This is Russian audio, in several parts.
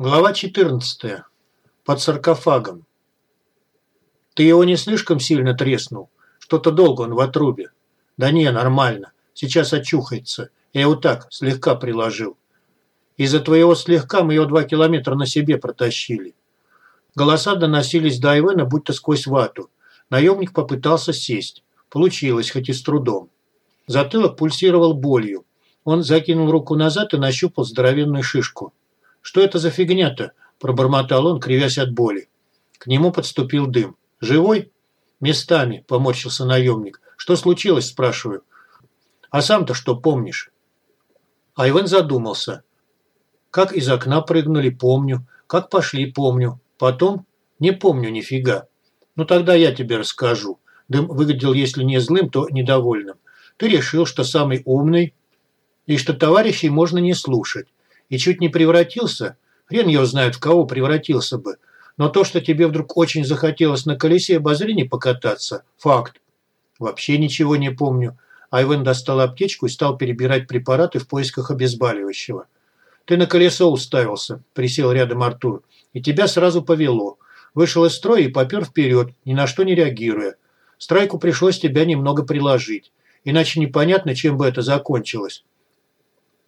Глава 14. Под саркофагом. Ты его не слишком сильно треснул? Что-то долго он в отрубе. Да не, нормально. Сейчас очухается. Я его так, слегка приложил. Из-за твоего слегка мы его два километра на себе протащили. Голоса доносились до Айвена, будто сквозь вату. Наемник попытался сесть. Получилось, хоть и с трудом. Затылок пульсировал болью. Он закинул руку назад и нащупал здоровенную шишку. «Что это за фигня-то?» – пробормотал он, кривясь от боли. К нему подступил дым. «Живой?» «Местами», – поморщился наемник. «Что случилось?» – спрашиваю. «А сам-то что помнишь?» Айвен задумался. «Как из окна прыгнули, помню. Как пошли, помню. Потом не помню нифига. Ну тогда я тебе расскажу». Дым выглядел, если не злым, то недовольным. «Ты решил, что самый умный и что товарищей можно не слушать и чуть не превратился, хрен его знает, в кого превратился бы. Но то, что тебе вдруг очень захотелось на колесе обозрения покататься – факт. Вообще ничего не помню. Айвен достал аптечку и стал перебирать препараты в поисках обезболивающего. «Ты на колесо уставился», – присел рядом Артур. «И тебя сразу повело. Вышел из строя и попер вперед, ни на что не реагируя. Страйку пришлось тебя немного приложить. Иначе непонятно, чем бы это закончилось».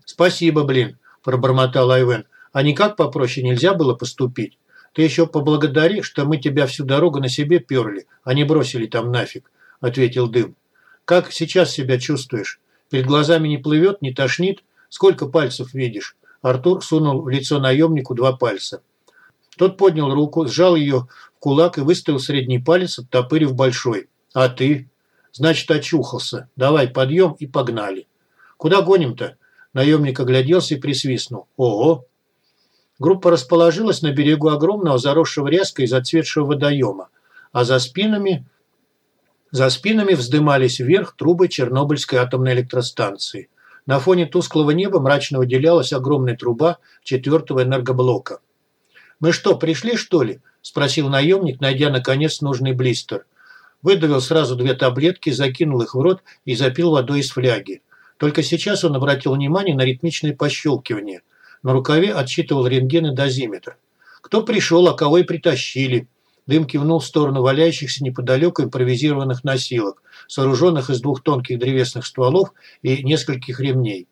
«Спасибо, блин», – пробормотал Айвен. «А никак попроще нельзя было поступить? Ты еще поблагодари, что мы тебя всю дорогу на себе перли, а не бросили там нафиг», – ответил Дым. «Как сейчас себя чувствуешь? Перед глазами не плывет, не тошнит? Сколько пальцев видишь?» Артур сунул в лицо наемнику два пальца. Тот поднял руку, сжал ее в кулак и выставил средний палец, оттопырив большой. «А ты?» «Значит, очухался. Давай, подъем и погнали». «Куда гоним-то?» Наемник огляделся и присвистнул. «Ого!» Группа расположилась на берегу огромного заросшего ряской и зацветшего водоема, а за спинами, за спинами вздымались вверх трубы Чернобыльской атомной электростанции. На фоне тусклого неба мрачно выделялась огромная труба четвертого энергоблока. «Мы что, пришли, что ли?» – спросил наемник, найдя, наконец, нужный блистер. Выдавил сразу две таблетки, закинул их в рот и запил водой из фляги. Только сейчас он обратил внимание на ритмичное пощелкивание. На рукаве отсчитывал рентген и дозиметр. Кто пришел, а кого и притащили. Дым кивнул в сторону валяющихся неподалеку импровизированных носилок, сооруженных из двух тонких древесных стволов и нескольких ремней.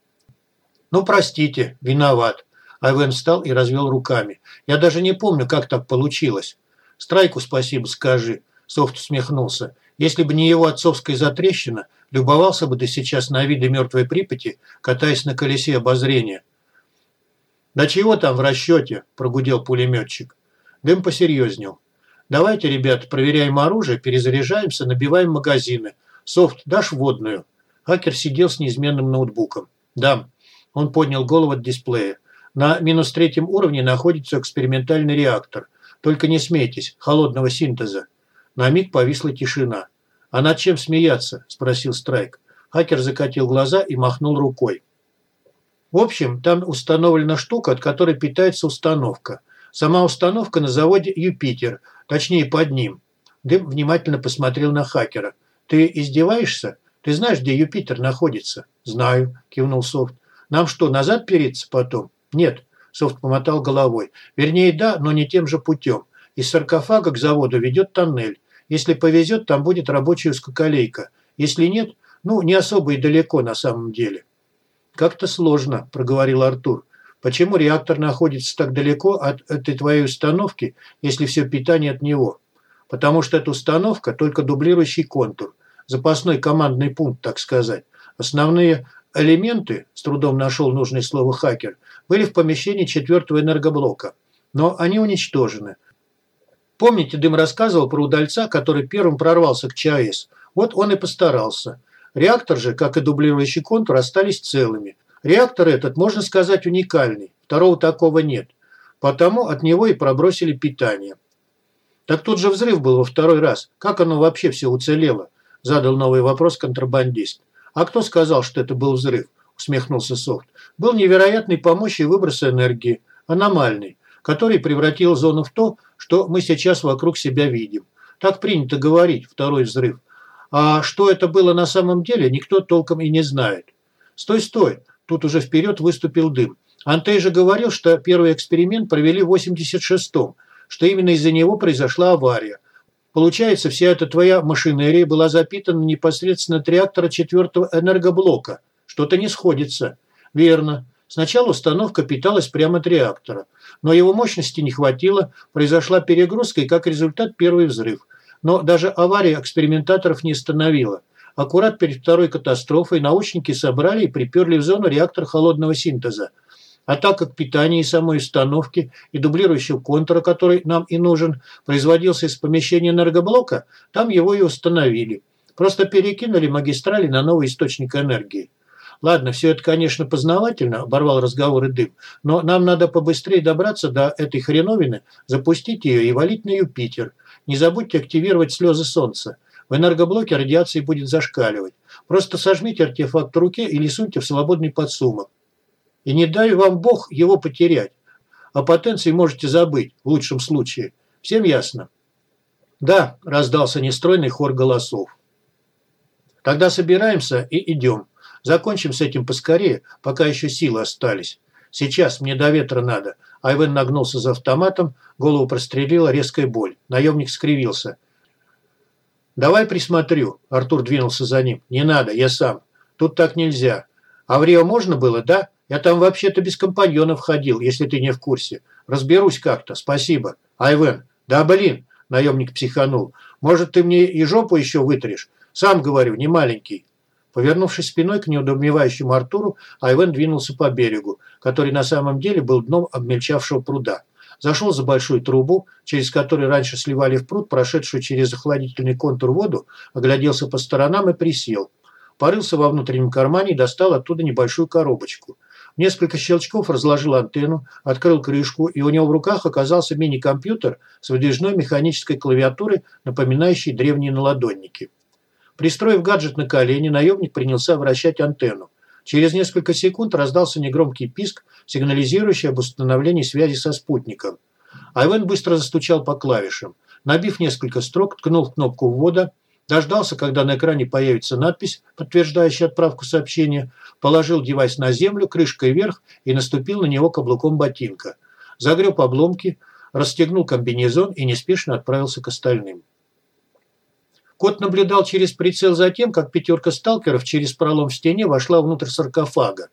«Ну, простите, виноват». Айвен встал и развел руками. «Я даже не помню, как так получилось». «Страйку спасибо скажи», – Софт усмехнулся. «Если бы не его отцовская затрещина, Любовался бы ты сейчас на виды мертвой Припяти, катаясь на колесе обозрения. «Да чего там в расчете?» – прогудел пулеметчик. Дым посерьезнел. «Давайте, ребят, проверяем оружие, перезаряжаемся, набиваем магазины. Софт, дашь водную?» Хакер сидел с неизменным ноутбуком. «Дам». Он поднял голову от дисплея. «На минус третьем уровне находится экспериментальный реактор. Только не смейтесь, холодного синтеза». На миг повисла тишина. «А над чем смеяться?» – спросил Страйк. Хакер закатил глаза и махнул рукой. В общем, там установлена штука, от которой питается установка. Сама установка на заводе «Юпитер», точнее под ним. Дым внимательно посмотрел на хакера. «Ты издеваешься? Ты знаешь, где Юпитер находится?» «Знаю», – кивнул Софт. «Нам что, назад переться потом?» «Нет», – Софт помотал головой. «Вернее, да, но не тем же путем. Из саркофага к заводу ведет тоннель. Если повезет, там будет рабочая ускоколейка. Если нет, ну, не особо и далеко на самом деле. «Как-то сложно», – проговорил Артур. «Почему реактор находится так далеко от этой твоей установки, если все питание от него?» «Потому что эта установка – только дублирующий контур, запасной командный пункт, так сказать. Основные элементы, с трудом нашел нужное слово хакер, были в помещении четвертого энергоблока, но они уничтожены – Помните, Дым рассказывал про удальца, который первым прорвался к ЧАЭС? Вот он и постарался. Реактор же, как и дублирующий контур, остались целыми. Реактор этот, можно сказать, уникальный. Второго такого нет. Потому от него и пробросили питание. Так тут же взрыв был во второй раз. Как оно вообще все уцелело? Задал новый вопрос контрабандист. А кто сказал, что это был взрыв? Усмехнулся Софт. Был невероятный по мощи выброс энергии. Аномальный который превратил зону в то, что мы сейчас вокруг себя видим. Так принято говорить, второй взрыв. А что это было на самом деле, никто толком и не знает. Стой, стой, тут уже вперед выступил дым. Антей же говорил, что первый эксперимент провели в 86-м, что именно из-за него произошла авария. Получается, вся эта твоя машинерия была запитана непосредственно от реактора четвертого энергоблока. Что-то не сходится. Верно. Сначала установка питалась прямо от реактора. Но его мощности не хватило, произошла перегрузка и как результат первый взрыв. Но даже авария экспериментаторов не остановила. Аккурат перед второй катастрофой научники собрали и приперли в зону реактор холодного синтеза. А так как питание и самой установки и дублирующего контура, который нам и нужен, производился из помещения энергоблока, там его и установили. Просто перекинули магистрали на новый источник энергии. Ладно, все это, конечно, познавательно, оборвал разговор и дым, но нам надо побыстрее добраться до этой хреновины, запустить ее и валить на Юпитер. Не забудьте активировать слезы солнца. В энергоблоке радиации будет зашкаливать. Просто сожмите артефакт в руке или суньте в свободный подсумок. И не дай вам Бог его потерять. О потенции можете забыть, в лучшем случае. Всем ясно? Да, раздался нестройный хор голосов. Тогда собираемся и идем. Закончим с этим поскорее, пока еще силы остались. Сейчас, мне до ветра надо. Айвен нагнулся за автоматом, голову прострелила резкая боль. Наемник скривился. «Давай присмотрю». Артур двинулся за ним. «Не надо, я сам. Тут так нельзя. А в Рио можно было, да? Я там вообще-то без компаньонов ходил, если ты не в курсе. Разберусь как-то, спасибо. Айвен, да блин, наемник психанул. Может, ты мне и жопу еще вытрешь? Сам говорю, не маленький. Повернувшись спиной к неудумевающему Артуру, Айвен двинулся по берегу, который на самом деле был дном обмельчавшего пруда. Зашел за большую трубу, через которую раньше сливали в пруд, прошедшую через охладительный контур воду, огляделся по сторонам и присел. Порылся во внутреннем кармане и достал оттуда небольшую коробочку. Несколько щелчков разложил антенну, открыл крышку, и у него в руках оказался мини-компьютер с выдвижной механической клавиатурой, напоминающей древние наладонники. Пристроив гаджет на колени, наемник принялся вращать антенну. Через несколько секунд раздался негромкий писк, сигнализирующий об установлении связи со спутником. Айвен быстро застучал по клавишам. Набив несколько строк, ткнул кнопку ввода – Дождался, когда на экране появится надпись, подтверждающая отправку сообщения, положил девайс на землю, крышкой вверх и наступил на него каблуком ботинка. Загреб обломки, расстегнул комбинезон и неспешно отправился к остальным. Кот наблюдал через прицел за тем, как пятерка сталкеров через пролом в стене вошла внутрь саркофага.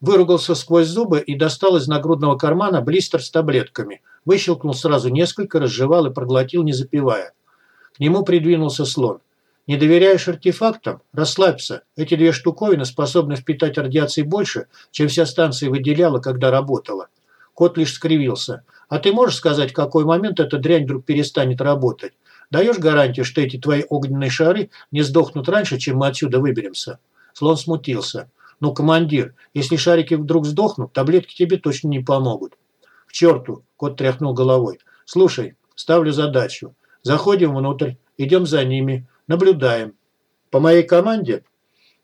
Выругался сквозь зубы и достал из нагрудного кармана блистер с таблетками. Выщелкнул сразу несколько, разжевал и проглотил, не запивая. К нему придвинулся слон. Не доверяешь артефактам? Расслабься. Эти две штуковины способны впитать радиации больше, чем вся станция выделяла, когда работала. Кот лишь скривился. А ты можешь сказать, в какой момент эта дрянь вдруг перестанет работать? Даешь гарантию, что эти твои огненные шары не сдохнут раньше, чем мы отсюда выберемся?» Слон смутился. «Ну, командир, если шарики вдруг сдохнут, таблетки тебе точно не помогут». «К черту!» – кот тряхнул головой. «Слушай, ставлю задачу. Заходим внутрь, идем за ними, Наблюдаем. По моей команде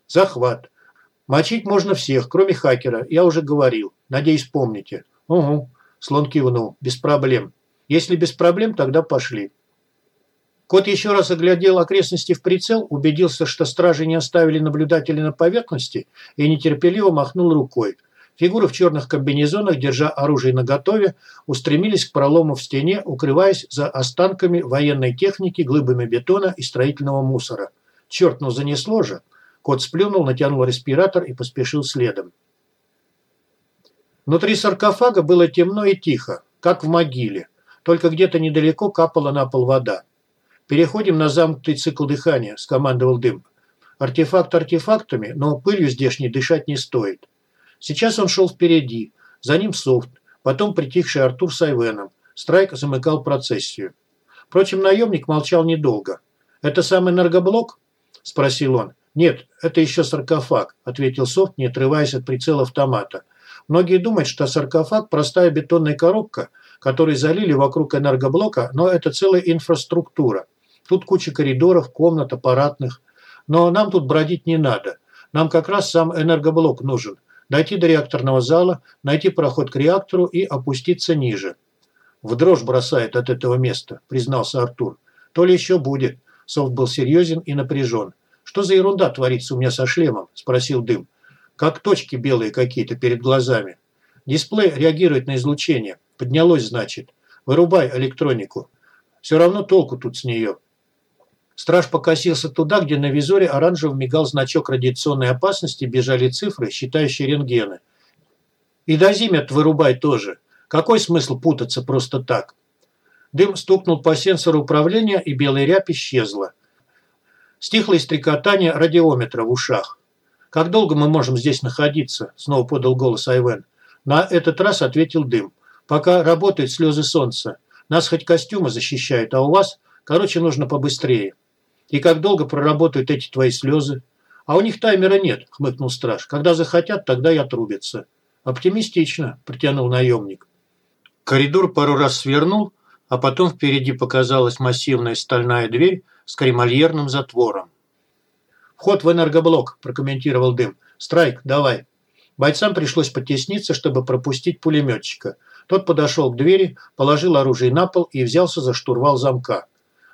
захват. Мочить можно всех, кроме хакера, я уже говорил. Надеюсь, помните. Угу. Слон кивнул. Без проблем. Если без проблем, тогда пошли. Кот еще раз оглядел окрестности в прицел, убедился, что стражи не оставили наблюдателя на поверхности и нетерпеливо махнул рукой. Фигуры в черных комбинезонах, держа оружие наготове, устремились к пролому в стене, укрываясь за останками военной техники, глыбами бетона и строительного мусора. Черт, ну занесло же! Кот сплюнул, натянул респиратор и поспешил следом. Внутри саркофага было темно и тихо, как в могиле. Только где-то недалеко капала на пол вода. «Переходим на замкнутый цикл дыхания», – скомандовал дым. «Артефакт артефактами, но пылью здешней дышать не стоит». Сейчас он шел впереди, за ним Софт, потом притихший Артур с Айвеном. Страйк замыкал процессию. Впрочем, наемник молчал недолго. «Это сам энергоблок?» – спросил он. «Нет, это еще саркофаг», – ответил Софт, не отрываясь от прицела автомата. «Многие думают, что саркофаг – простая бетонная коробка, которую залили вокруг энергоблока, но это целая инфраструктура. Тут куча коридоров, комнат, аппаратных. Но нам тут бродить не надо. Нам как раз сам энергоблок нужен дойти до реакторного зала, найти проход к реактору и опуститься ниже. «В дрожь бросает от этого места», – признался Артур. «То ли еще будет». Софт был серьезен и напряжен. «Что за ерунда творится у меня со шлемом?» – спросил Дым. «Как точки белые какие-то перед глазами». Дисплей реагирует на излучение. Поднялось, значит. Вырубай электронику. Все равно толку тут с нее. Страж покосился туда, где на визоре оранжевым мигал значок радиационной опасности, бежали цифры, считающие рентгены. И дозимет вырубай тоже. Какой смысл путаться просто так? Дым стукнул по сенсору управления, и белая рябь исчезла. Стихло стрекотание радиометра в ушах. «Как долго мы можем здесь находиться?» – снова подал голос Айвен. На этот раз ответил дым. «Пока работают слезы солнца. Нас хоть костюмы защищают, а у вас, короче, нужно побыстрее. И как долго проработают эти твои слезы?» «А у них таймера нет», – хмыкнул страж. «Когда захотят, тогда и отрубятся». «Оптимистично», – протянул наемник. Коридор пару раз свернул, а потом впереди показалась массивная стальная дверь с кремольерным затвором. «Вход в энергоблок», – прокомментировал Дым. «Страйк, давай». Бойцам пришлось потесниться, чтобы пропустить пулеметчика. Тот подошел к двери, положил оружие на пол и взялся за штурвал замка.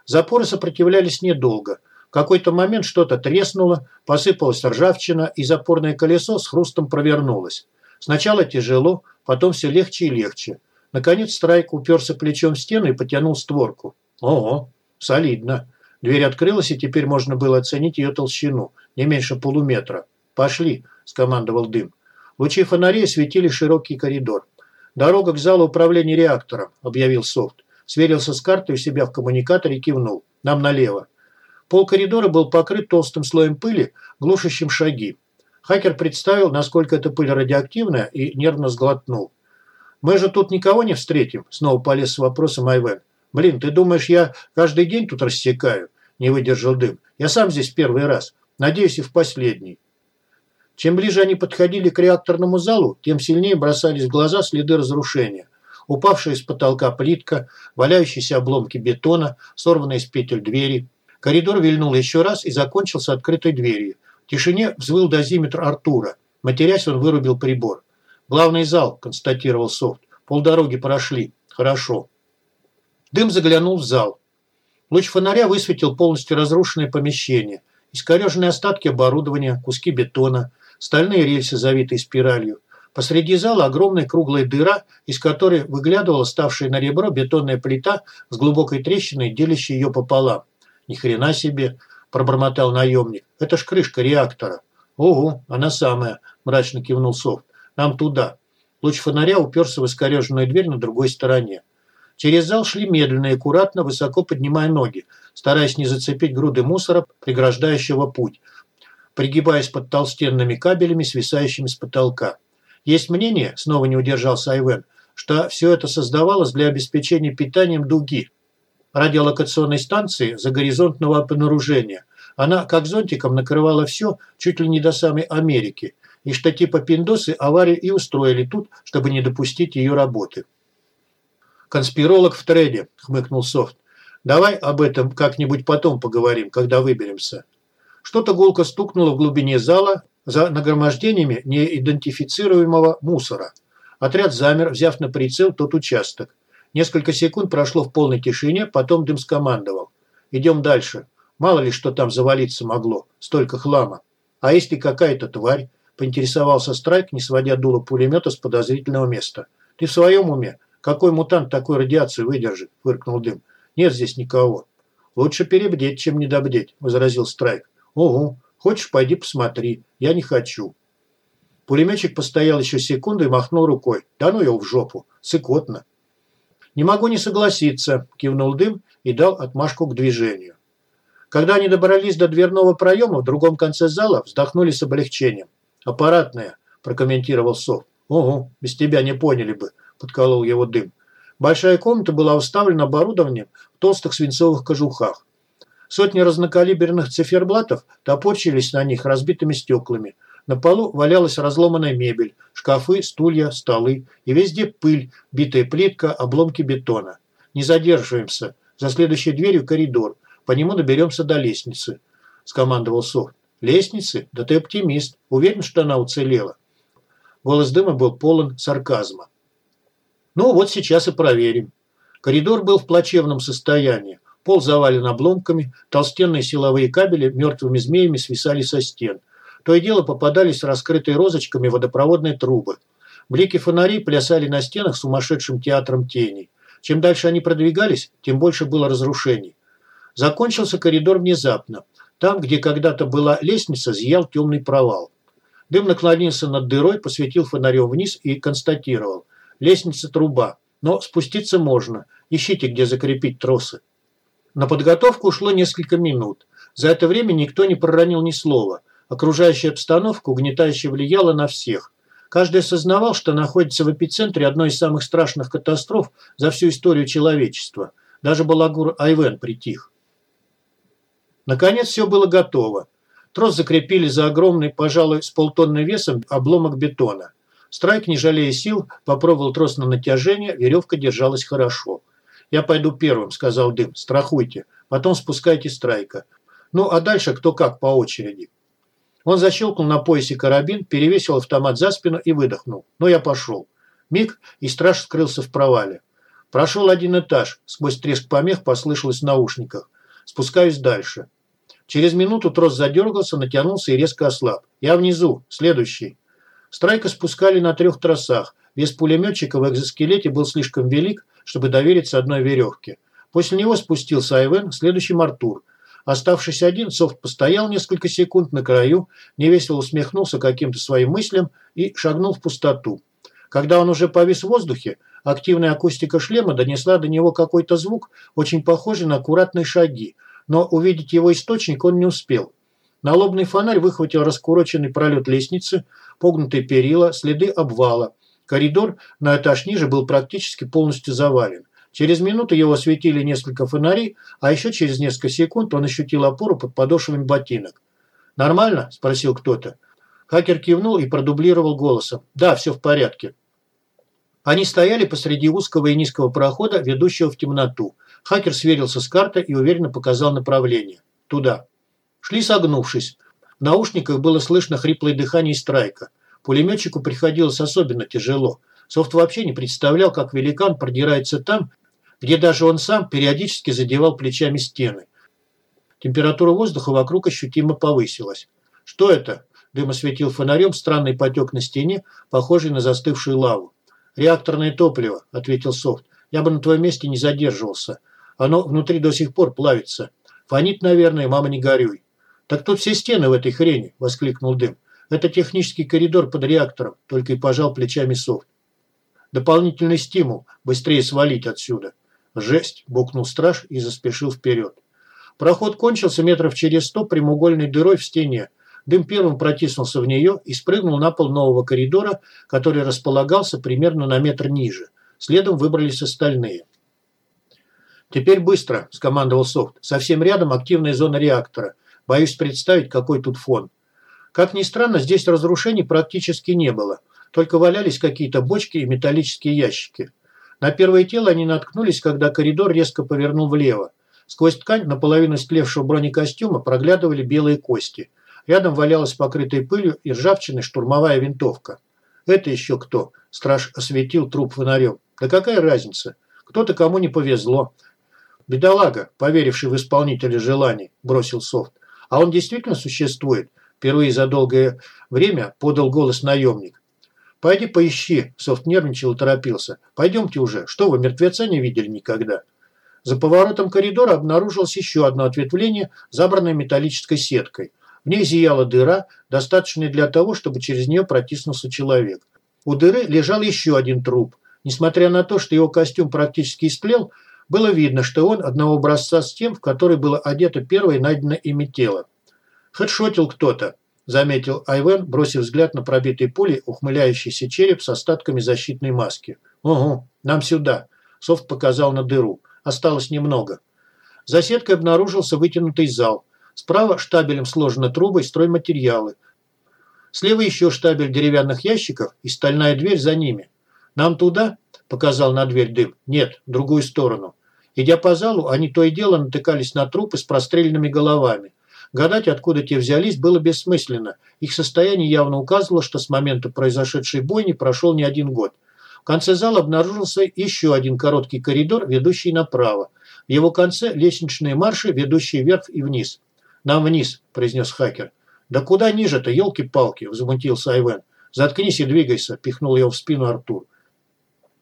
Запоры сопротивлялись недолго. В какой-то момент что-то треснуло, посыпалась ржавчина, и запорное колесо с хрустом провернулось. Сначала тяжело, потом все легче и легче. Наконец Страйк уперся плечом в стену и потянул створку. Ого, солидно. Дверь открылась, и теперь можно было оценить ее толщину, не меньше полуметра. «Пошли», – скомандовал дым. Лучи фонарей светили широкий коридор. «Дорога к залу управления реактором», – объявил Софт. Сверился с картой у себя в коммуникаторе и кивнул. «Нам налево». Пол коридора был покрыт толстым слоем пыли, глушащим шаги. Хакер представил, насколько эта пыль радиоактивная, и нервно сглотнул. «Мы же тут никого не встретим?» – снова полез с вопросом Айвен. «Блин, ты думаешь, я каждый день тут рассекаю?» – не выдержал дым. «Я сам здесь первый раз. Надеюсь, и в последний». Чем ближе они подходили к реакторному залу, тем сильнее бросались в глаза следы разрушения. Упавшая из потолка плитка, валяющиеся обломки бетона, сорванные с петель двери. Коридор вильнул еще раз и закончился открытой дверью. В тишине взвыл дозиметр Артура. Матерясь, он вырубил прибор. «Главный зал», – констатировал Софт. «Полдороги прошли. Хорошо». Дым заглянул в зал. Луч фонаря высветил полностью разрушенное помещение. Искореженные остатки оборудования, куски бетона, стальные рельсы, завитые спиралью. Посреди зала огромная круглая дыра, из которой выглядывала ставшая на ребро бетонная плита с глубокой трещиной, делящей ее пополам. «Ни хрена себе!» – пробормотал наемник. «Это ж крышка реактора». «Ого, она самая!» – мрачно кивнул Софт. «Нам туда». Луч фонаря уперся в искореженную дверь на другой стороне. Через зал шли медленно и аккуратно, высоко поднимая ноги, стараясь не зацепить груды мусора, преграждающего путь, пригибаясь под толстенными кабелями, свисающими с потолка. Есть мнение, снова не удержался Айвен, что все это создавалось для обеспечения питанием дуги, радиолокационной станции загоризонтного обнаружения. Она как зонтиком накрывала все, чуть ли не до самой Америки, и что типа пиндосы аварию и устроили тут, чтобы не допустить ее работы. «Конспиролог в треде», – хмыкнул Софт. «Давай об этом как-нибудь потом поговорим, когда выберемся». Что-то гулко стукнуло в глубине зала за нагромождениями неидентифицируемого мусора. Отряд замер, взяв на прицел тот участок. Несколько секунд прошло в полной тишине, потом дым скомандовал. «Идем дальше. Мало ли, что там завалиться могло. Столько хлама. А если какая-то тварь?» – поинтересовался Страйк, не сводя дуло пулемета с подозрительного места. «Ты в своем уме? Какой мутант такой радиацию выдержит? Фыркнул дым. Нет здесь никого. Лучше перебдеть, чем недобдеть, возразил Страйк. Угу. Хочешь, пойди посмотри. Я не хочу. Пулеметчик постоял еще секунду и махнул рукой. Да ну его в жопу. Сыкотно. Не могу не согласиться, кивнул дым и дал отмашку к движению. Когда они добрались до дверного проема в другом конце зала, вздохнули с облегчением. «Аппаратная», – прокомментировал Сов. «Угу, без тебя не поняли бы», подколол его дым. Большая комната была уставлена оборудованием в толстых свинцовых кожухах. Сотни разнокалиберных циферблатов топорчились на них разбитыми стеклами. На полу валялась разломанная мебель, шкафы, стулья, столы и везде пыль, битая плитка, обломки бетона. Не задерживаемся. За следующей дверью коридор. По нему доберемся до лестницы, скомандовал Софт. Лестницы? Да ты оптимист. Уверен, что она уцелела. Голос дыма был полон сарказма. Ну, вот сейчас и проверим. Коридор был в плачевном состоянии. Пол завален обломками, толстенные силовые кабели мертвыми змеями свисали со стен. То и дело попадались раскрытые розочками водопроводные трубы. Блики фонарей плясали на стенах сумасшедшим театром теней. Чем дальше они продвигались, тем больше было разрушений. Закончился коридор внезапно. Там, где когда-то была лестница, зиял темный провал. Дым наклонился над дырой, посветил фонарем вниз и констатировал. Лестница труба, но спуститься можно. Ищите, где закрепить тросы. На подготовку ушло несколько минут. За это время никто не проронил ни слова. Окружающая обстановка угнетающе влияла на всех. Каждый осознавал, что находится в эпицентре одной из самых страшных катастроф за всю историю человечества. Даже балагур Айвен притих. Наконец все было готово. Трос закрепили за огромный, пожалуй, с полтонны весом обломок бетона. Страйк, не жалея сил, попробовал трос на натяжение, веревка держалась хорошо. «Я пойду первым», – сказал Дым. «Страхуйте. Потом спускайте Страйка. Ну, а дальше кто как по очереди». Он защелкнул на поясе карабин, перевесил автомат за спину и выдохнул. «Ну, я пошел». Миг, и страж скрылся в провале. Прошел один этаж. Сквозь треск помех послышалось в наушниках. Спускаюсь дальше. Через минуту трос задергался, натянулся и резко ослаб. «Я внизу. Следующий». Страйка спускали на трех тросах. Вес пулеметчика в экзоскелете был слишком велик, чтобы довериться одной веревке. После него спустился Айвен, следующим Артур. Оставшись один, Софт постоял несколько секунд на краю, невесело усмехнулся каким-то своим мыслям и шагнул в пустоту. Когда он уже повис в воздухе, активная акустика шлема донесла до него какой-то звук, очень похожий на аккуратные шаги, но увидеть его источник он не успел. Налобный фонарь выхватил раскуроченный пролет лестницы, погнутые перила, следы обвала. Коридор на этаж ниже был практически полностью завален. Через минуту его осветили несколько фонарей, а еще через несколько секунд он ощутил опору под подошвами ботинок. «Нормально?» – спросил кто-то. Хакер кивнул и продублировал голосом. «Да, все в порядке». Они стояли посреди узкого и низкого прохода, ведущего в темноту. Хакер сверился с картой и уверенно показал направление. Туда. Шли согнувшись. В наушниках было слышно хриплое дыхание страйка. Пулеметчику приходилось особенно тяжело. Софт вообще не представлял, как великан продирается там, где даже он сам периодически задевал плечами стены. Температура воздуха вокруг ощутимо повысилась. «Что это?» – дым осветил фонарем странный потек на стене, похожий на застывшую лаву. «Реакторное топливо», – ответил Софт. «Я бы на твоем месте не задерживался. Оно внутри до сих пор плавится. Фонит, наверное, мама не горюй». «Так тут все стены в этой хрени», – воскликнул Дым. «Это технический коридор под реактором», – только и пожал плечами Софт. «Дополнительный стимул. Быстрее свалить отсюда». «Жесть!» – букнул страж и заспешил вперед. Проход кончился метров через сто прямоугольной дырой в стене. Дым первым протиснулся в нее и спрыгнул на пол нового коридора, который располагался примерно на метр ниже. Следом выбрались остальные. «Теперь быстро», – скомандовал Софт. «Совсем рядом активная зона реактора. Боюсь представить, какой тут фон». Как ни странно, здесь разрушений практически не было. Только валялись какие-то бочки и металлические ящики. На первое тело они наткнулись, когда коридор резко повернул влево. Сквозь ткань наполовину стлевшего бронекостюма проглядывали белые кости. Рядом валялась покрытая пылью и ржавчиной штурмовая винтовка. «Это еще кто?» – страж осветил труп фонарем. «Да какая разница? Кто-то кому не повезло». «Бедолага, поверивший в исполнителя желаний», – бросил Софт. «А он действительно существует?» – впервые за долгое время подал голос наемник. «Пойди поищи», – Софт нервничал и торопился. «Пойдемте уже. Что вы, мертвеца не видели никогда?» За поворотом коридора обнаружилось еще одно ответвление, забранное металлической сеткой. В ней зияла дыра, достаточная для того, чтобы через нее протиснулся человек. У дыры лежал еще один труп. Несмотря на то, что его костюм практически истлел, было видно, что он одного образца с тем, в который было одето первое найденное ими тело. Хедшотил кто-то заметил Айвен, бросив взгляд на пробитый пулей ухмыляющийся череп с остатками защитной маски. «Угу, нам сюда», – Софт показал на дыру. «Осталось немного». За сеткой обнаружился вытянутый зал. Справа штабелем сложены трубы и стройматериалы. Слева еще штабель деревянных ящиков и стальная дверь за ними. «Нам туда?» – показал на дверь дым. «Нет, в другую сторону». Идя по залу, они то и дело натыкались на трупы с простреленными головами. Гадать, откуда те взялись, было бессмысленно. Их состояние явно указывало, что с момента произошедшей бойни прошел не один год. В конце зала обнаружился еще один короткий коридор, ведущий направо. В его конце лестничные марши, ведущие вверх и вниз. «Нам вниз», – произнес хакер. «Да куда ниже-то, елки-палки», – возмутился Айвен. «Заткнись и двигайся», – пихнул его в спину Артур.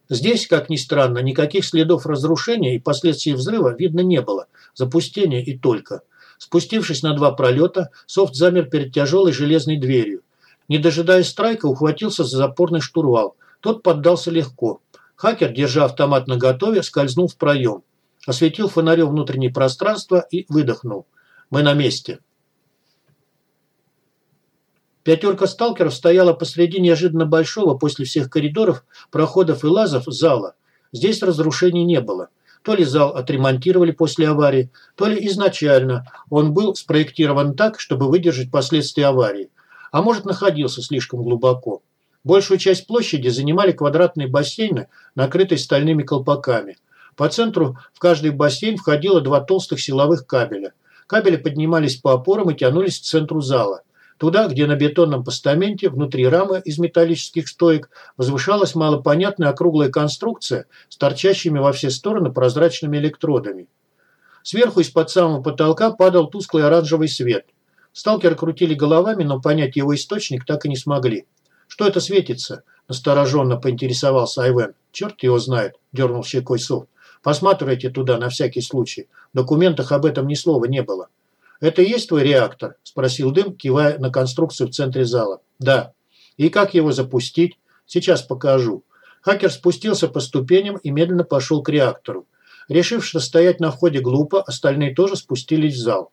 Здесь, как ни странно, никаких следов разрушения и последствий взрыва видно не было. Запустение и только. Спустившись на два пролета, Софт замер перед тяжелой железной дверью. Не дожидаясь страйка, ухватился за запорный штурвал. Тот поддался легко. Хакер, держа автомат наготове, скользнул в проем. Осветил фонарем внутреннее пространство и выдохнул. «Мы на месте». Пятерка сталкеров стояла посреди неожиданно большого после всех коридоров, проходов и лазов зала. Здесь разрушений не было. То ли зал отремонтировали после аварии, то ли изначально он был спроектирован так, чтобы выдержать последствия аварии. А может, находился слишком глубоко. Большую часть площади занимали квадратные бассейны, накрытые стальными колпаками. По центру в каждый бассейн входило два толстых силовых кабеля. Кабели поднимались по опорам и тянулись к центру зала. Туда, где на бетонном постаменте внутри рамы из металлических стоек возвышалась малопонятная округлая конструкция с торчащими во все стороны прозрачными электродами. Сверху из-под самого потолка падал тусклый оранжевый свет. Сталкеры крутили головами, но понять его источник так и не смогли. «Что это светится?» – настороженно поинтересовался Айвен. «Черт его знает», – дернул щекой Софт. «Посматривайте туда на всякий случай. В документах об этом ни слова не было». «Это и есть твой реактор?» – спросил Дым, кивая на конструкцию в центре зала. «Да». «И как его запустить?» «Сейчас покажу». Хакер спустился по ступеням и медленно пошел к реактору. Решив, что стоять на входе глупо, остальные тоже спустились в зал.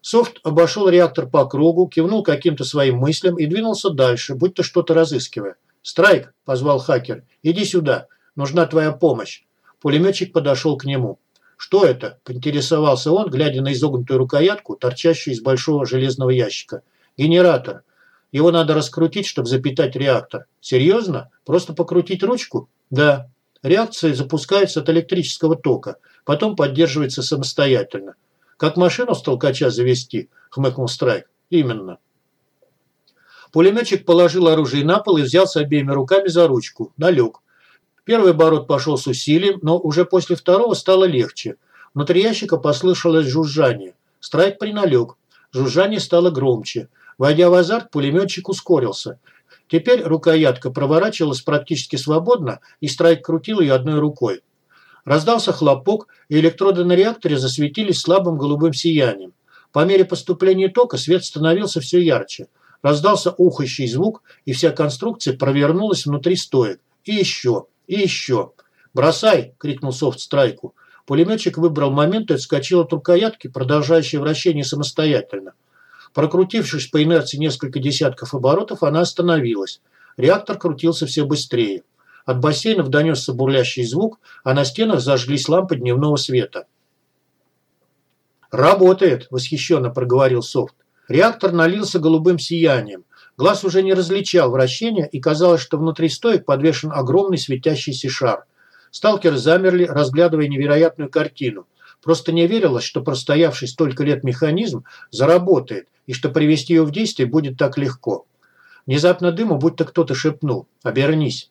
Софт обошел реактор по кругу, кивнул каким-то своим мыслям и двинулся дальше, будто что-то разыскивая. «Страйк!» – позвал хакер. «Иди сюда. Нужна твоя помощь». Пулеметчик подошел к нему. «Что это?» – поинтересовался он, глядя на изогнутую рукоятку, торчащую из большого железного ящика. «Генератор. Его надо раскрутить, чтобы запитать реактор. Серьезно? Просто покрутить ручку?» «Да. Реакция запускается от электрического тока, потом поддерживается самостоятельно. Как машину с толкача завести?» – хмыкнул Страйк. «Именно». Пулеметчик положил оружие на пол и взялся обеими руками за ручку. Налег. Первый оборот пошел с усилием, но уже после второго стало легче. Внутри ящика послышалось жужжание. Страйк приналег. Жужжание стало громче. Войдя в азарт, пулеметчик ускорился. Теперь рукоятка проворачивалась практически свободно, и Страйк крутил ее одной рукой. Раздался хлопок, и электроды на реакторе засветились слабым голубым сиянием. По мере поступления тока свет становился все ярче. Раздался ухающий звук, и вся конструкция провернулась внутри стоек. И еще. И еще. «Бросай!» – крикнул Софт Страйку. Пулеметчик выбрал момент и отскочил от рукоятки, продолжающей вращение самостоятельно. Прокрутившись по инерции несколько десятков оборотов, она остановилась. Реактор крутился все быстрее. От бассейнов донесся бурлящий звук, а на стенах зажглись лампы дневного света. «Работает!» – восхищенно проговорил Софт. Реактор налился голубым сиянием. Глаз уже не различал вращения, и казалось, что внутри стоек подвешен огромный светящийся шар. Сталкеры замерли, разглядывая невероятную картину. Просто не верилось, что простоявший столько лет механизм заработает, и что привести ее в действие будет так легко. Внезапно дыму будто кто-то шепнул «Обернись».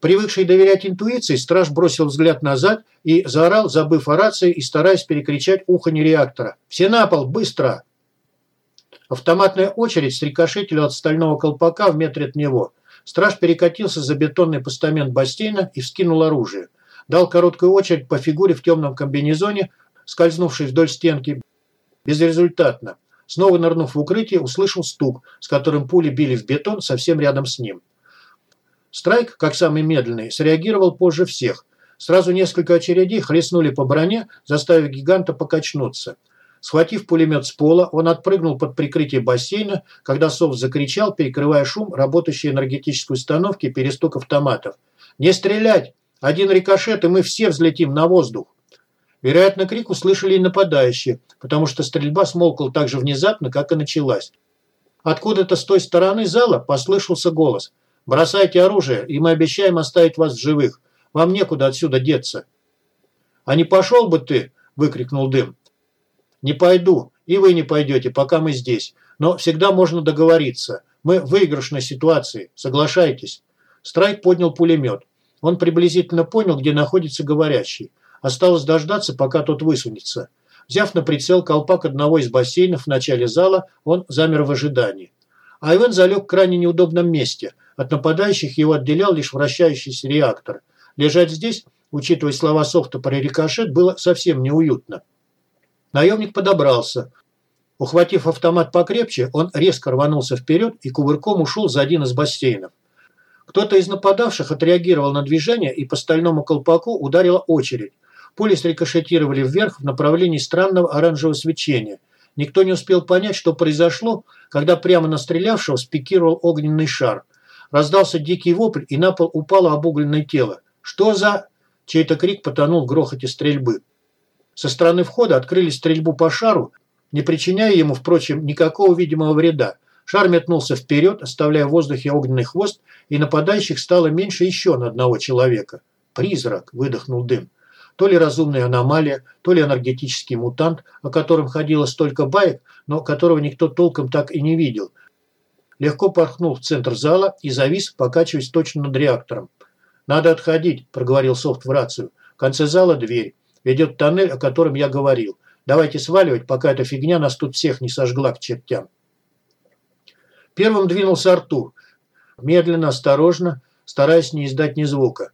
Привыкший доверять интуиции, страж бросил взгляд назад и заорал, забыв о рации и стараясь перекричать уханье реактора. «Все на пол! Быстро!» Автоматная очередь срикошетила от стального колпака в метре от него. Страж перекатился за бетонный постамент бассейна и вскинул оружие. Дал короткую очередь по фигуре в темном комбинезоне, скользнувшей вдоль стенки. Безрезультатно. Снова нырнув в укрытие, услышал стук, с которым пули били в бетон совсем рядом с ним. Страйк, как самый медленный, среагировал позже всех. Сразу несколько очередей хлестнули по броне, заставив гиганта покачнуться. Схватив пулемет с пола, он отпрыгнул под прикрытие бассейна, когда Сов закричал, перекрывая шум работающей энергетической установки перестук автоматов. «Не стрелять! Один рикошет, и мы все взлетим на воздух!» Вероятно, крик услышали и нападающие, потому что стрельба смолкла так же внезапно, как и началась. Откуда-то с той стороны зала послышался голос. «Бросайте оружие, и мы обещаем оставить вас в живых. Вам некуда отсюда деться». «А не пошел бы ты!» – выкрикнул Дым. «Не пойду, и вы не пойдете, пока мы здесь. Но всегда можно договориться. Мы в выигрышной ситуации. Соглашайтесь». Страйк поднял пулемет. Он приблизительно понял, где находится говорящий. Осталось дождаться, пока тот высунется. Взяв на прицел колпак одного из бассейнов в начале зала, он замер в ожидании. Айвен залег в крайне неудобном месте. От нападающих его отделял лишь вращающийся реактор. Лежать здесь, учитывая слова Софта про рикошет, было совсем неуютно. Наемник подобрался. Ухватив автомат покрепче, он резко рванулся вперед и кувырком ушел за один из бассейнов. Кто-то из нападавших отреагировал на движение и по стальному колпаку ударила очередь. Пули срикошетировали вверх в направлении странного оранжевого свечения. Никто не успел понять, что произошло, когда прямо на стрелявшего спикировал огненный шар. Раздался дикий вопль, и на пол упало обугленное тело. «Что за...» Чей-то крик потонул в грохоте стрельбы. Со стороны входа открыли стрельбу по шару, не причиняя ему, впрочем, никакого видимого вреда. Шар метнулся вперед, оставляя в воздухе огненный хвост, и нападающих стало меньше еще на одного человека. «Призрак!» – выдохнул дым. То ли разумная аномалия, то ли энергетический мутант, о котором ходило столько баек, но которого никто толком так и не видел. Легко порхнул в центр зала и завис, покачиваясь точно над реактором. «Надо отходить», – проговорил Софт в рацию. «В конце зала дверь. Ведет тоннель, о котором я говорил. Давайте сваливать, пока эта фигня нас тут всех не сожгла к чертям». Первым двинулся Артур. Медленно, осторожно, стараясь не издать ни звука.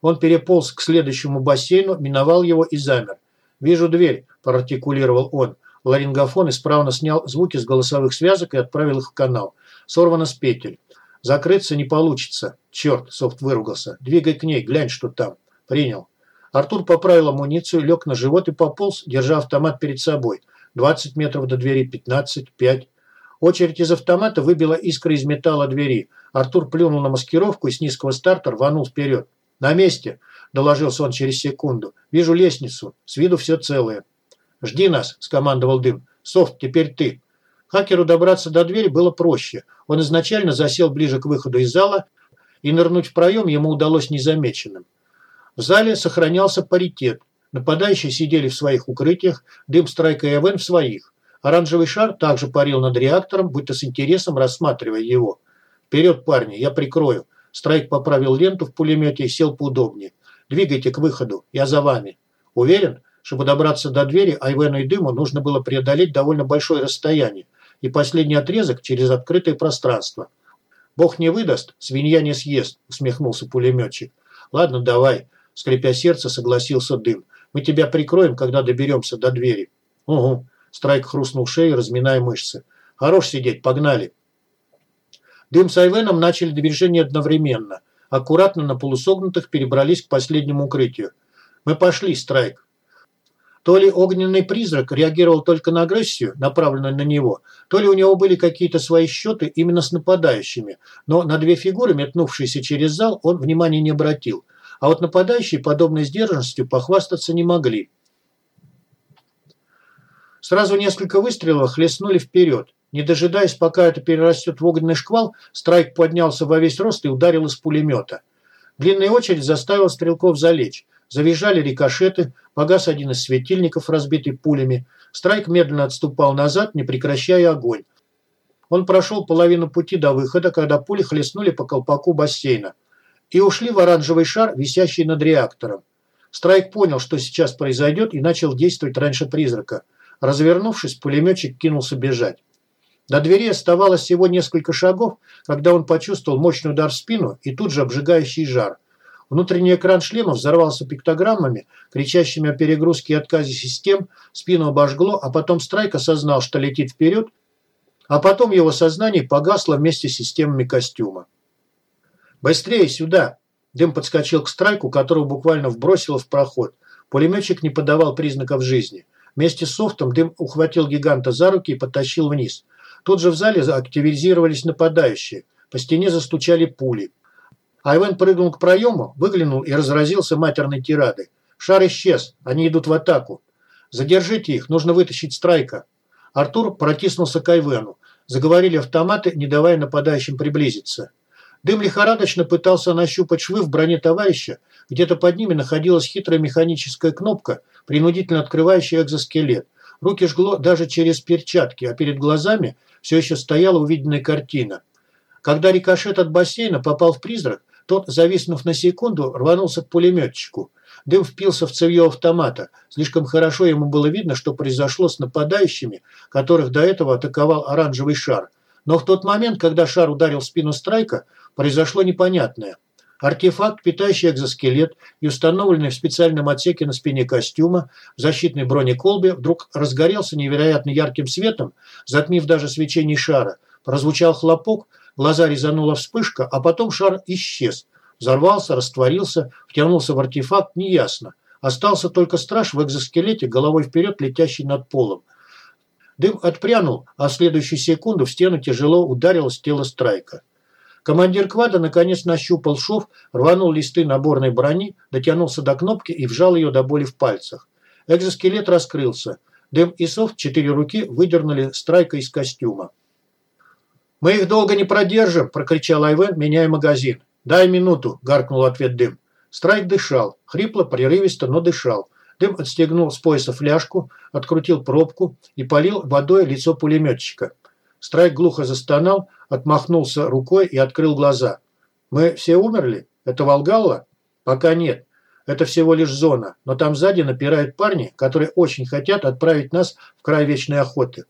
Он переполз к следующему бассейну, миновал его и замер. «Вижу дверь», – проартикулировал он. Ларингофон исправно снял звуки с голосовых связок и отправил их в канал. Сорвано с петель. «Закрыться не получится». «Черт», – Софт выругался. «Двигай к ней, глянь, что там». «Принял». Артур поправил амуницию, лег на живот и пополз, держа автомат перед собой. 20 метров до двери, 15, 5. Очередь из автомата выбила искры из металла двери. Артур плюнул на маскировку и с низкого старта рванул вперед. «На месте», – доложился он через секунду. «Вижу лестницу. С виду все целое». «Жди нас», – скомандовал Дым. «Софт, теперь ты». Хакеру добраться до двери было проще. Он изначально засел ближе к выходу из зала, и нырнуть в проем ему удалось незамеченным. В зале сохранялся паритет. Нападающие сидели в своих укрытиях, Дым, Страйка и Эвен в своих. Оранжевый шар также парил над реактором, будто с интересом рассматривая его. «Вперед, парни, я прикрою». Страйк поправил ленту в пулемете и сел поудобнее. «Двигайте к выходу, я за вами». «Уверен?» Чтобы добраться до двери, Айвену и Дыму нужно было преодолеть довольно большое расстояние и последний отрезок через открытое пространство. «Бог не выдаст, свинья не съест», – усмехнулся пулеметчик. «Ладно, давай», – скрипя сердце, согласился Дым. «Мы тебя прикроем, когда доберемся до двери». «Угу», Страйк хрустнул шеей, разминая мышцы. «Хорош сидеть, погнали!» Дым с Айвеном начали движение одновременно. Аккуратно на полусогнутых перебрались к последнему укрытию. «Мы пошли, Страйк!» То ли огненный призрак реагировал только на агрессию, направленную на него, то ли у него были какие-то свои счеты именно с нападающими, но на две фигуры, метнувшиеся через зал, он внимания не обратил. А вот нападающие подобной сдержанностью похвастаться не могли. Сразу несколько выстрелов хлестнули вперед. Не дожидаясь, пока это перерастет в огненный шквал, Страйк поднялся во весь рост и ударил из пулемета. Длинная очередь заставила стрелков залечь. Завизжали рикошеты, погас один из светильников, разбитый пулями. Страйк медленно отступал назад, не прекращая огонь. Он прошел половину пути до выхода, когда пули хлестнули по колпаку бассейна. И ушли в оранжевый шар, висящий над реактором. Страйк понял, что сейчас произойдет, и начал действовать раньше призрака – Развернувшись, пулеметчик кинулся бежать. До двери оставалось всего несколько шагов, когда он почувствовал мощный удар в спину и тут же обжигающий жар. Внутренний экран шлема взорвался пиктограммами, кричащими о перегрузке и отказе систем, спину обожгло, а потом Страйк осознал, что летит вперед, а потом его сознание погасло вместе с системами костюма. «Быстрее сюда!» Дым подскочил к Страйку, которого буквально вбросило в проход. Пулеметчик не подавал признаков жизни. Вместе с софтом Дым ухватил гиганта за руки и потащил вниз. Тут же в зале активизировались нападающие. По стене застучали пули. Айвен прыгнул к проему, выглянул и разразился матерной тирадой. Шар исчез, они идут в атаку. Задержите их, нужно вытащить страйка. Артур протиснулся к Айвену. Заговорили автоматы, не давая нападающим приблизиться. Дым лихорадочно пытался нащупать швы в броне товарища. Где-то под ними находилась хитрая механическая кнопка, принудительно открывающая экзоскелет. Руки жгло даже через перчатки, а перед глазами все еще стояла увиденная картина. Когда рикошет от бассейна попал в призрак, тот, зависнув на секунду, рванулся к пулеметчику. Дым впился в цевье автомата. Слишком хорошо ему было видно, что произошло с нападающими, которых до этого атаковал оранжевый шар. Но в тот момент, когда шар ударил в спину Страйка, произошло непонятное. Артефакт, питающий экзоскелет и установленный в специальном отсеке на спине костюма в защитной бронеколбе, вдруг разгорелся невероятно ярким светом, затмив даже свечение шара. Прозвучал хлопок, глаза резанула вспышка, а потом шар исчез. Взорвался, растворился, втянулся в артефакт, неясно. Остался только страж в экзоскелете, головой вперед, летящий над полом. Дым отпрянул, а в следующую секунду в стену тяжело ударилось тело Страйка. Командир квада наконец нащупал шов, рванул листы наборной брони, дотянулся до кнопки и вжал ее до боли в пальцах. Экзоскелет раскрылся. Дэм и Софт четыре руки выдернули Страйка из костюма. «Мы их долго не продержим!» – прокричал Айвен, меняя магазин. «Дай минуту!» – гаркнул ответ Дым. Страйк дышал. Хрипло, прерывисто, но дышал. Дым отстегнул с пояса фляжку, открутил пробку и полил водой лицо пулеметчика. Страйк глухо застонал, отмахнулся рукой и открыл глаза. «Мы все умерли? Это Волгалла?» «Пока нет. Это всего лишь зона, но там сзади напирают парни, которые очень хотят отправить нас в край вечной охоты.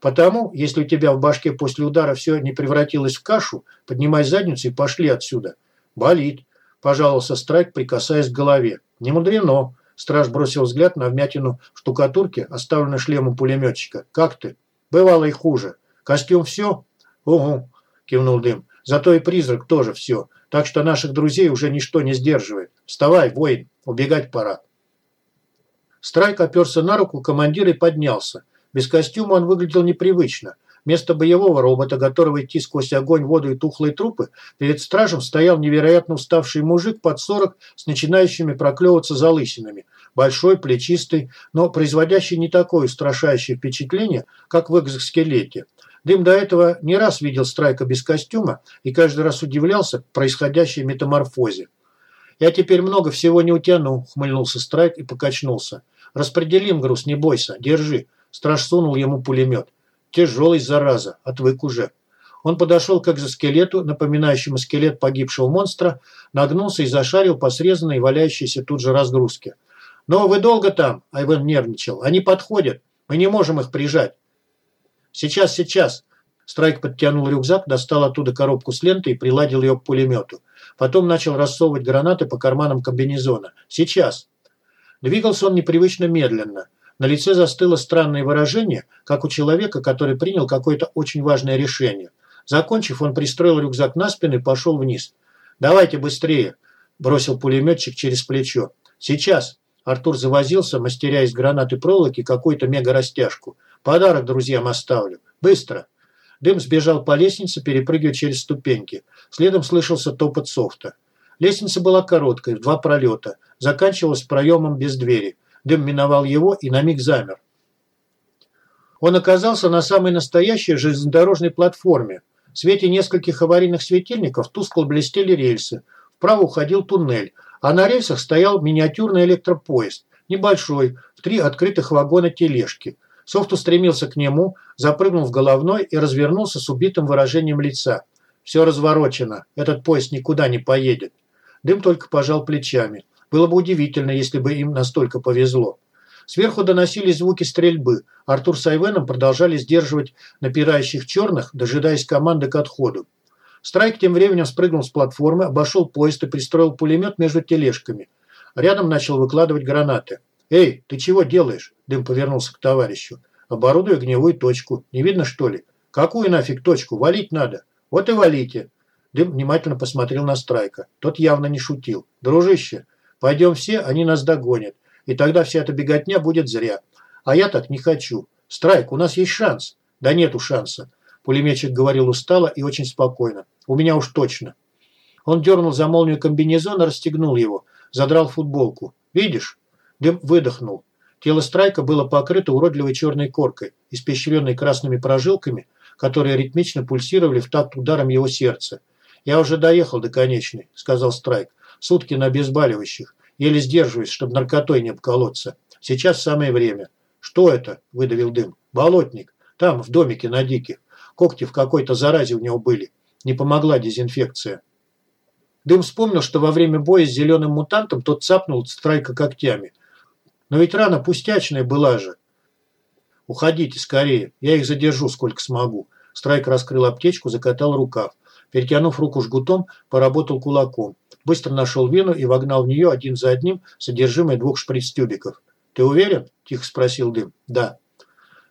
Потому, если у тебя в башке после удара все не превратилось в кашу, поднимай задницу и пошли отсюда. Болит, пожаловался Страйк, прикасаясь к голове. Не мудрено. Страж бросил взгляд на вмятину штукатурки, оставленной шлемом пулеметчика. Как ты? Бывало и хуже. Костюм все? Угу, кивнул Дым. Зато и призрак тоже все. Так что наших друзей уже ничто не сдерживает. Вставай, воин, убегать пора. Страйк оперся на руку командира и поднялся. Без костюма он выглядел непривычно. Вместо боевого робота, готового идти сквозь огонь, воду и тухлые трупы, перед стражем стоял невероятно уставший мужик под сорок с начинающими проклевываться залысинами. Большой, плечистый, но производящий не такое устрашающее впечатление, как в экзоскелете. Дым до этого не раз видел Страйка без костюма и каждый раз удивлялся происходящей метаморфозе. «Я теперь много всего не утяну», – хмыльнулся Страйк и покачнулся. «Распределим груз, не бойся, держи». Страж сунул ему пулемет. Тяжелый, зараза, отвык уже. Он подошел к экзоскелету, напоминающему скелет погибшего монстра, нагнулся и зашарил по срезанной валяющейся тут же разгрузке. «Но вы долго там?» – Айвен нервничал. «Они подходят. Мы не можем их прижать». «Сейчас, сейчас!» Страйк подтянул рюкзак, достал оттуда коробку с лентой и приладил ее к пулемету. Потом начал рассовывать гранаты по карманам комбинезона. «Сейчас!» Двигался он непривычно медленно. На лице застыло странное выражение, как у человека, который принял какое-то очень важное решение. Закончив, он пристроил рюкзак на спину и пошел вниз. «Давайте быстрее!» – бросил пулеметчик через плечо. «Сейчас!» – Артур завозился, мастеря из гранаты проволоки какую-то мега-растяжку. «Подарок друзьям оставлю. Быстро!» Дым сбежал по лестнице, перепрыгивая через ступеньки. Следом слышался топот софта. Лестница была короткой, в два пролета. Заканчивалась проемом без двери. Дым миновал его и на миг замер. Он оказался на самой настоящей железнодорожной платформе. В свете нескольких аварийных светильников тускло блестели рельсы. Вправо уходил туннель, а на рельсах стоял миниатюрный электропоезд. Небольшой, в три открытых вагона тележки. Софт устремился к нему, запрыгнул в головной и развернулся с убитым выражением лица. Все разворочено, этот поезд никуда не поедет. Дым только пожал плечами. Было бы удивительно, если бы им настолько повезло. Сверху доносились звуки стрельбы. Артур с Айвеном продолжали сдерживать напирающих черных, дожидаясь команды к отходу. Страйк тем временем спрыгнул с платформы, обошел поезд и пристроил пулемет между тележками. Рядом начал выкладывать гранаты. «Эй, ты чего делаешь?» Дым повернулся к товарищу. «Оборудуй огневую точку. Не видно, что ли?» «Какую нафиг точку? Валить надо». «Вот и валите». Дым внимательно посмотрел на Страйка. Тот явно не шутил. «Дружище, Пойдем все, они нас догонят. И тогда вся эта беготня будет зря. А я так не хочу. Страйк, у нас есть шанс. Да нету шанса. Пулеметчик говорил устало и очень спокойно. У меня уж точно. Он дернул за молнию комбинезона, расстегнул его. Задрал футболку. Видишь? Дым выдохнул. Тело Страйка было покрыто уродливой черной коркой, испещренной красными прожилками, которые ритмично пульсировали в такт ударом его сердца. «Я уже доехал до конечной», – сказал Страйк. Сутки на обезболивающих. Еле сдерживаюсь, чтобы наркотой не обколоться. Сейчас самое время. Что это? Выдавил дым. Болотник. Там, в домике на диких. Когти в какой-то заразе у него были. Не помогла дезинфекция. Дым вспомнил, что во время боя с зеленым мутантом тот цапнул страйка когтями. Но ведь рана пустячная была же. Уходите скорее, я их задержу сколько смогу. Страйк раскрыл аптечку, закатал рукав. Перетянув руку жгутом, поработал кулаком. Быстро нашел вену и вогнал в нее один за одним содержимое двух шприц-тюбиков. «Ты уверен?» – тихо спросил Дым. «Да».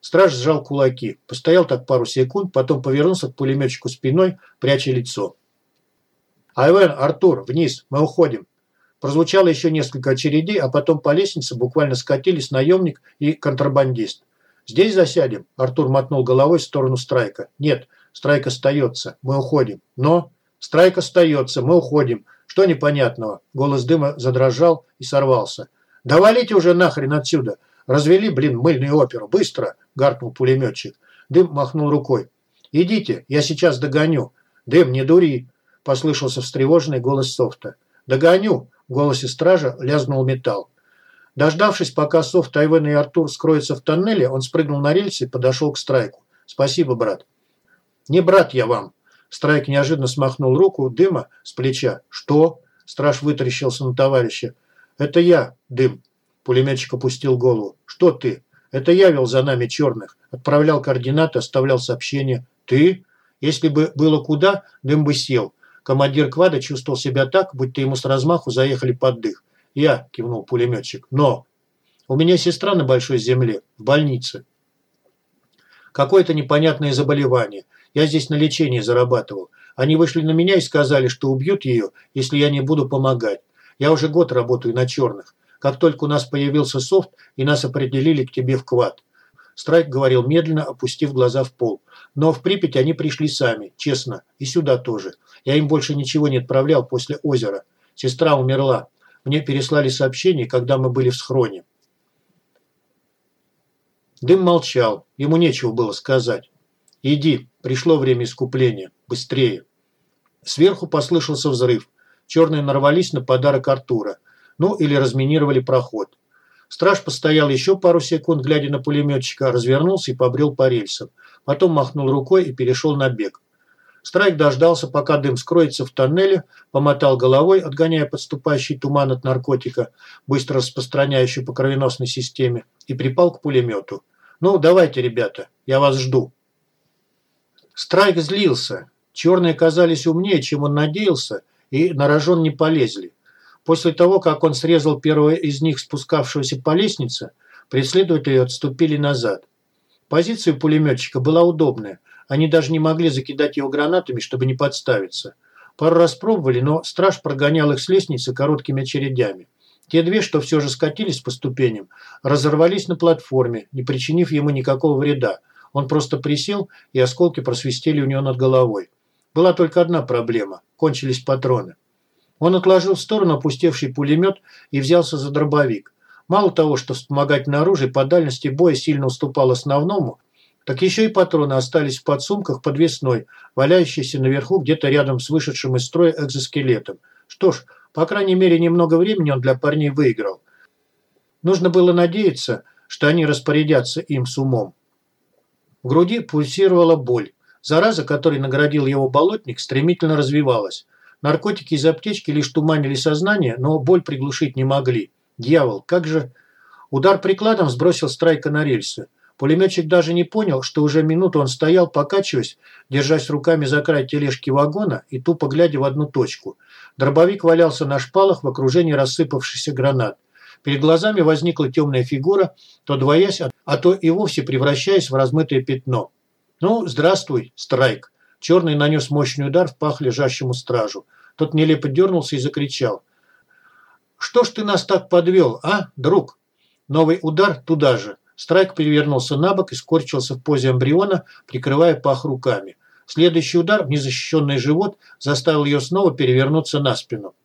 Страж сжал кулаки. Постоял так пару секунд, потом повернулся к пулеметчику спиной, пряча лицо. «Айвен, Артур, вниз, мы уходим». Прозвучало еще несколько очередей, а потом по лестнице буквально скатились наемник и контрабандист. «Здесь засядем?» – Артур мотнул головой в сторону Страйка. «Нет, Страйк остается. Мы уходим». «Но?» «Страйк остается. Мы уходим. Что непонятного?» Голос дыма задрожал и сорвался. «Да валите уже нахрен отсюда! Развели, блин, мыльную оперу. Быстро!» – гаркнул пулеметчик. Дым махнул рукой. «Идите, я сейчас догоню». «Дым, не дури!» – послышался встревоженный голос софта. «Догоню!» – в голосе стража лязнул металл. Дождавшись, пока Софт, Тайвен и Артур скроются в тоннеле, он спрыгнул на рельсы и подошел к Страйку. «Спасибо, брат». «Не брат я вам». Страйк неожиданно смахнул руку дыма с плеча. «Что?» Страж вытаращился на товарища. «Это я, дым». Пулеметчик опустил голову. «Что ты?» «Это я вел за нами черных. Отправлял координаты, оставлял сообщения. Ты?» «Если бы было куда, дым бы сел». Командир квада чувствовал себя так, будто ему с размаху заехали под дых. «Я», – кивнул пулеметчик, – «но». «У меня сестра на Большой Земле, в больнице. Какое-то непонятное заболевание. Я здесь на лечении зарабатывал. Они вышли на меня и сказали, что убьют ее, если я не буду помогать. Я уже год работаю на черных. Как только у нас появился софт, и нас определили к тебе в квад. Страйк говорил медленно, опустив глаза в пол. Но в Припять они пришли сами, честно, и сюда тоже. Я им больше ничего не отправлял после озера. Сестра умерла. Мне переслали сообщение, когда мы были в схроне. Дым молчал. Ему нечего было сказать. «Иди, пришло время искупления. Быстрее!» Сверху послышался взрыв. Черные нарвались на подарок Артура. Ну, или разминировали проход. Страж постоял еще пару секунд, глядя на пулеметчика, развернулся и побрел по рельсам. Потом махнул рукой и перешел на бег. Страйк дождался, пока дым скроется в тоннеле, помотал головой, отгоняя подступающий туман от наркотика, быстро распространяющий по кровеносной системе, и припал к пулемету. «Ну, давайте, ребята, я вас жду». Страйк злился. Черные казались умнее, чем он надеялся, и на рожон не полезли. После того, как он срезал первого из них, спускавшегося по лестнице, преследователи отступили назад. Позиция пулеметчика была удобная – они даже не могли закидать его гранатами, чтобы не подставиться. Пару раз пробовали, но страж прогонял их с лестницы короткими очередями. Те две, что все же скатились по ступеням, разорвались на платформе, не причинив ему никакого вреда. Он просто присел, и осколки просвистели у него над головой. Была только одна проблема – кончились патроны. Он отложил в сторону опустевший пулемет и взялся за дробовик. Мало того, что вспомогательное оружие по дальности боя сильно уступал основному, так еще и патроны остались в подсумках подвесной, валяющейся наверху где-то рядом с вышедшим из строя экзоскелетом. Что ж, по крайней мере, немного времени он для парней выиграл. Нужно было надеяться, что они распорядятся им с умом. В груди пульсировала боль. Зараза, которой наградил его болотник, стремительно развивалась. Наркотики из аптечки лишь туманили сознание, но боль приглушить не могли. Дьявол, как же... Удар прикладом сбросил Страйка на рельсы. Пулеметчик даже не понял, что уже минуту он стоял, покачиваясь, держась руками за край тележки вагона и тупо глядя в одну точку. Дробовик валялся на шпалах в окружении рассыпавшихся гранат. Перед глазами возникла темная фигура, то двоясь, а то и вовсе превращаясь в размытое пятно. «Ну, здравствуй, Страйк!» Черный нанес мощный удар в пах лежащему стражу. Тот нелепо дернулся и закричал. «Что ж ты нас так подвел, а, друг?» Новый удар туда же. Страйк перевернулся на бок и скорчился в позе эмбриона, прикрывая пах руками. Следующий удар в незащищенный живот заставил ее снова перевернуться на спину.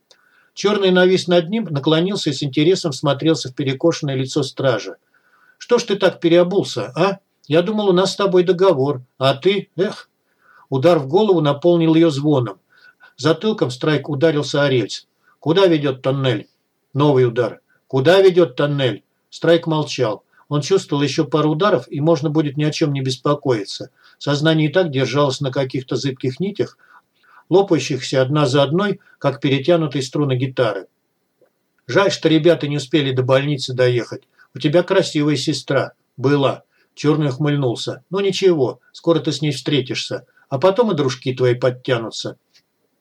Черный навис над ним, наклонился и с интересом смотрелся в перекошенное лицо стража. «Что ж ты так переобулся, а? Я думал, у нас с тобой договор. А ты? Эх!» Удар в голову наполнил ее звоном. Затылком Страйк ударился о рельс. «Куда ведет тоннель?» Новый удар. «Куда ведет тоннель?» Страйк молчал. Он чувствовал еще пару ударов, и можно будет ни о чем не беспокоиться. Сознание и так держалось на каких-то зыбких нитях, лопающихся одна за одной, как перетянутые струны гитары. Жаль, что ребята не успели до больницы доехать. У тебя красивая сестра. Была. Черный ухмыльнулся. «Ну ничего, скоро ты с ней встретишься. А потом и дружки твои подтянутся».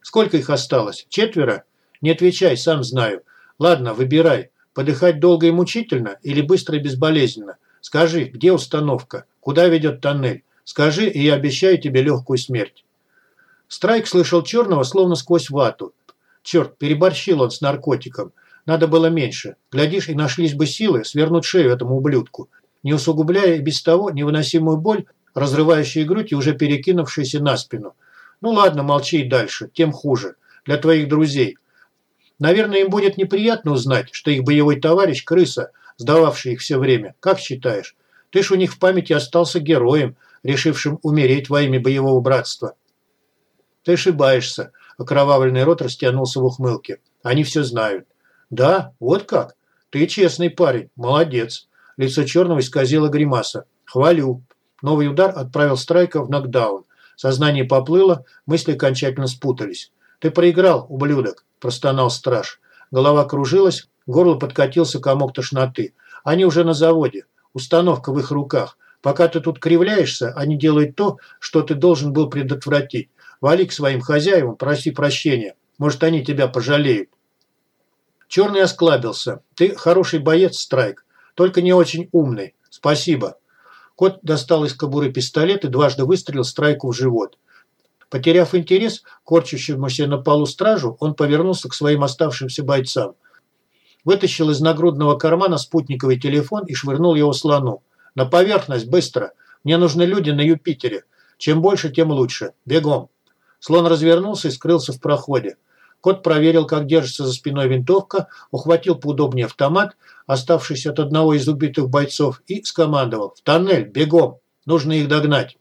«Сколько их осталось? Четверо?» «Не отвечай, сам знаю. Ладно, выбирай. Подыхать долго и мучительно или быстро и безболезненно? Скажи, где установка? Куда ведет тоннель? Скажи, и я обещаю тебе легкую смерть». Страйк слышал Черного словно сквозь вату. Черт, переборщил он с наркотиком. Надо было меньше. Глядишь, и нашлись бы силы свернуть шею этому ублюдку не усугубляя и без того невыносимую боль, разрывающую грудь и уже перекинувшуюся на спину. Ну ладно, молчи и дальше, тем хуже. Для твоих друзей. Наверное, им будет неприятно узнать, что их боевой товарищ – крыса, сдававший их все время. Как считаешь? Ты ж у них в памяти остался героем, решившим умереть во имя боевого братства. Ты ошибаешься. Окровавленный рот растянулся в ухмылке. Они все знают. Да, вот как? Ты честный парень, молодец. Лицо черного исказило гримаса. «Хвалю». Новый удар отправил Страйка в нокдаун. Сознание поплыло, мысли окончательно спутались. «Ты проиграл, ублюдок», – простонал страж. Голова кружилась, горло подкатился комок тошноты. «Они уже на заводе. Установка в их руках. Пока ты тут кривляешься, они делают то, что ты должен был предотвратить. Вали к своим хозяевам, проси прощения. Может, они тебя пожалеют». Черный осклабился. «Ты хороший боец, Страйк. Только не очень умный. Спасибо. Кот достал из кобуры пистолет и дважды выстрелил Страйку в живот. Потеряв интерес к корчащемуся на полу стражу, он повернулся к своим оставшимся бойцам. Вытащил из нагрудного кармана спутниковый телефон и швырнул его слону. «На поверхность, быстро! Мне нужны люди на Юпитере. Чем больше, тем лучше. Бегом!» Слон развернулся и скрылся в проходе. Кот проверил, как держится за спиной винтовка, ухватил поудобнее автомат, оставшийся от одного из убитых бойцов, и скомандовал «В тоннель! Бегом! Нужно их догнать!»